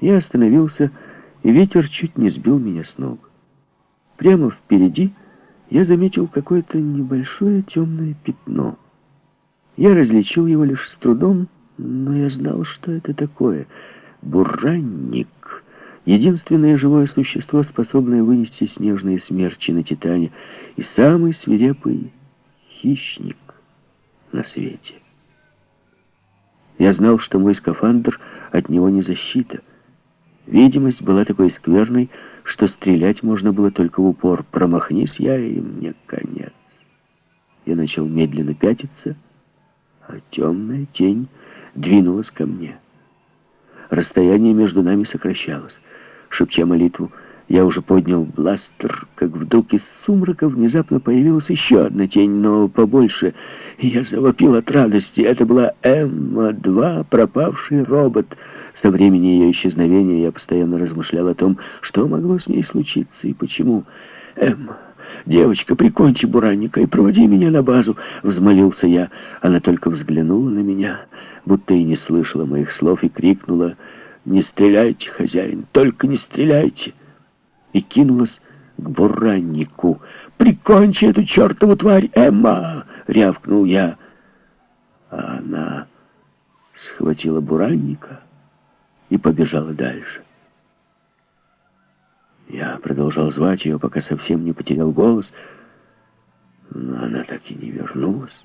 Я остановился, и ветер чуть не сбил меня с ног. Прямо впереди я заметил какое-то небольшое темное пятно. Я различил его лишь с трудом, но я знал, что это такое. Буранник. Единственное живое существо, способное вынести снежные смерчи на Титане, и самый свирепый хищник на свете. Я знал, что мой скафандр от него не защита. Видимость была такой скверной, что стрелять можно было только в упор. Промахнись я, и мне конец. Я начал медленно пятиться, а темная тень двинулась ко мне. Расстояние между нами сокращалось. Шепча молитву, я уже поднял бластер, как вдруг из сумрака внезапно появилась еще одна тень, но побольше. Я завопил от радости. Это была Эмма-2, пропавший робот. Со времени ее исчезновения я постоянно размышлял о том, что могло с ней случиться и почему. «Эмма, девочка, прикончи буранника и проводи меня на базу», — взмолился я. Она только взглянула на меня, будто и не слышала моих слов, и крикнула «Не стреляйте, хозяин, только не стреляйте!» И кинулась к бураннику. «Прикончи эту чертову тварь, Эмма!» — рявкнул я. А она схватила буранника и побежала дальше. Я продолжал звать ее, пока совсем не потерял голос, но она так и не вернулась,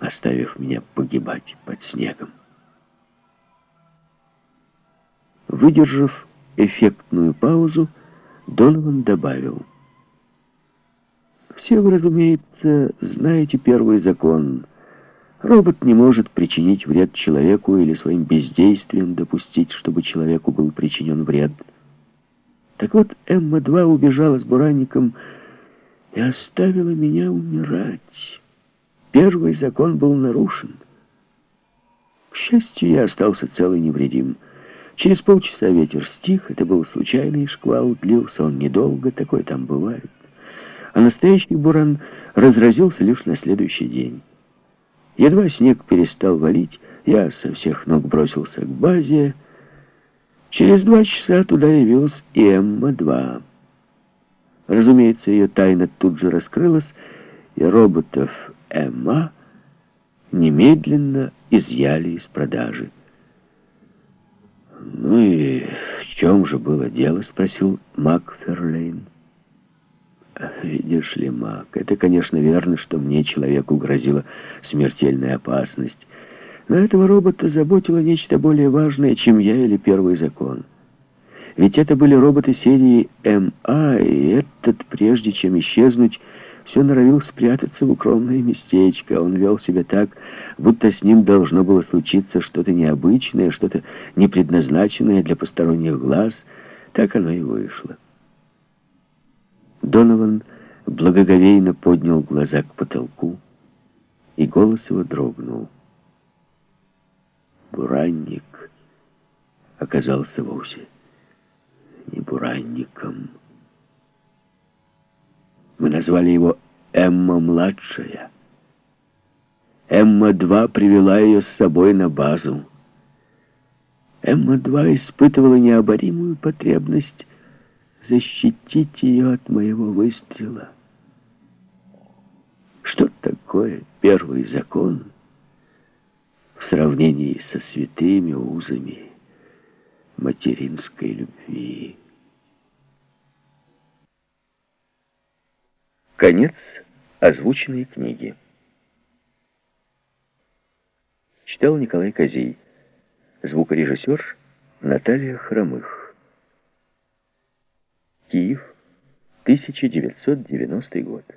оставив меня погибать под снегом. Выдержав эффектную паузу, Донован добавил. «Все вы, разумеется, знаете первый закон. Робот не может причинить вред человеку или своим бездействием допустить, чтобы человеку был причинен вред. Так вот, Эмма-2 убежала с буранником и оставила меня умирать. Первый закон был нарушен. К счастью, я остался цел и невредим». Через полчаса ветер стих, это был случайный шквал, длился он недолго, такое там бывает. А настоящий буран разразился лишь на следующий день. Едва снег перестал валить, я со всех ног бросился к базе. Через два часа туда явилась и Эмма-2. Разумеется, ее тайна тут же раскрылась, и роботов Эмма немедленно изъяли из продажи. «Ну и в чем же было дело?» — спросил Мак Ферлейн. «Видишь ли, Мак, это, конечно, верно, что мне, человеку, грозила смертельная опасность. Но этого робота заботило нечто более важное, чем я или первый закон. Ведь это были роботы серии МА, и этот, прежде чем исчезнуть, все норовил спрятаться в укромное местечко. Он вел себя так, будто с ним должно было случиться что-то необычное, что-то непредназначенное для посторонних глаз. Так оно и вышло. Донован благоговейно поднял глаза к потолку, и голос его дрогнул. Буранник оказался вовсе не буранником. Мы назвали его Эмма-младшая. Эмма-2 привела ее с собой на базу. Эмма-2 испытывала необоримую потребность защитить ее от моего выстрела. Что такое первый закон в сравнении со святыми узами материнской любви? Конец озвученной книги. Читал Николай Козей. Звукорежиссер Наталья Хромых. Киев, 1990 год.